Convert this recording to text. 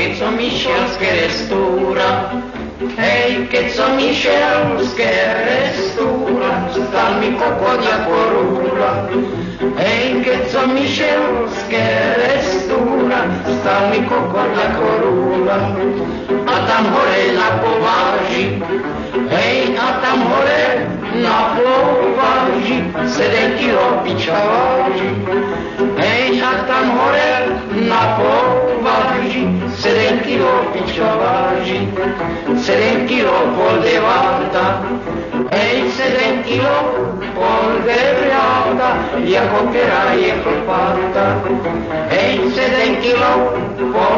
keď som išiel z kerestúra, hej, keď som išiel z kerestúra, stal mi kokot ako rúra. Hej, keď som išiel z kerestúra, stal mi kokot ako rúra. A tam hore na pováži, hej, a tam hore na pováži, sedem kilo piča váži. Hej, a tam hore picciolaggi, serentio alta, e il serentio polverata, gli accopperai e colpata, e il serentio alta,